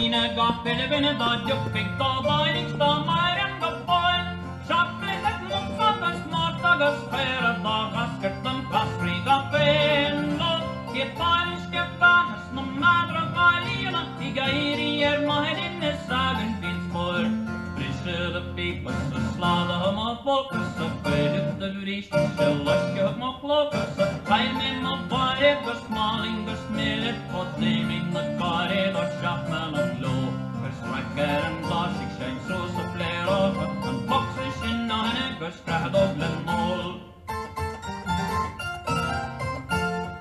Ine ga pilvene da juppik da bainik da mairen ga boin. Sjappliset moksakas martagas færa da gaskertam kasri ga penlo. Kepaniske panas no madra valjena, iga irier mahedinne sagen finns spår. Brysjede pipas og slada ma fokus og føydet det vriste sjølaske ma klokas og feil med ma bare gas maling gas henne gas fra doble.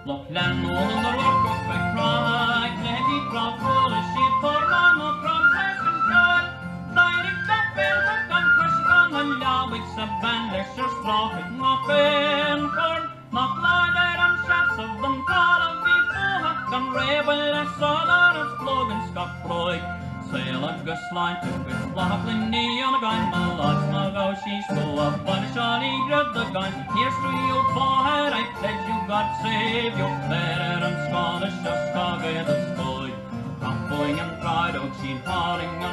Loch Lennon and the rock of the cry, Nettie Croft, full of shit for Mama from Second Cut. Direct the bell, but come crush on the Lawik, sub and lecture straw, it knock in corn. Knock ladder and shots of them call of before, gun rebel, a solar slogan, Scott Freud. Sail up the slide to with Laughlin knee on a gun, my lots, my go, she's full of fun, Shawnee grab the gun. Here's to your forehead, I pledge you, God save you, better and Scottish, just cog the spoil. Cowboying and pride, oh, out, she hauling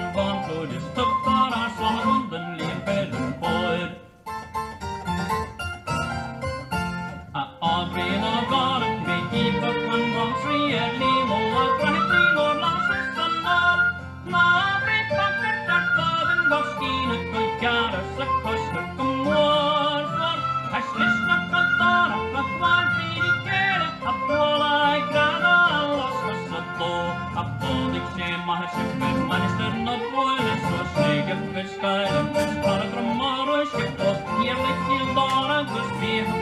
Paragraf maroškė tos, jie laiky dora, kas bijo.